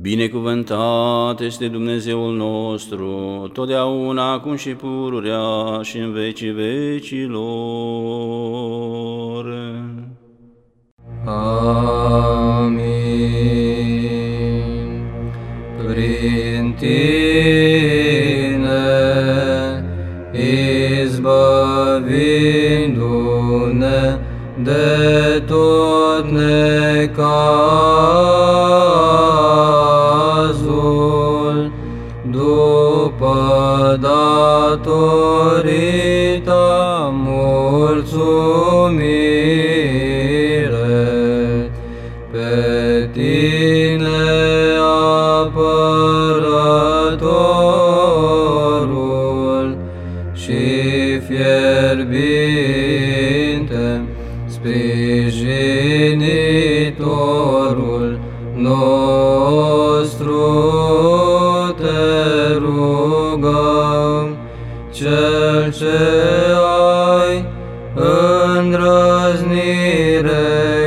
Binecuvântat este Dumnezeul nostru, totdeauna, acum și pururea și în vecii vecilor. Amin. Prin tine, izbăvindu-ne de tot necazul, după datorita mulțumire, pe tine apărătorul și fierbinte sprijinitorul nostru. te rugăm, cel ce ai îndrăznire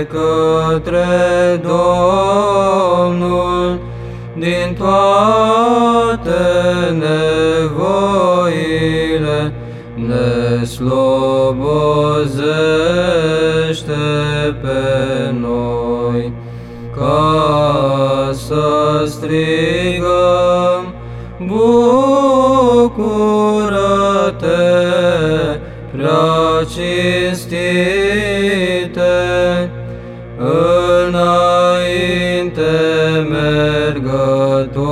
către Domnul din toate nevoile, ne slobozește pe noi, ca să strigăm, bucură-te, prea cinstite, înainte mergător.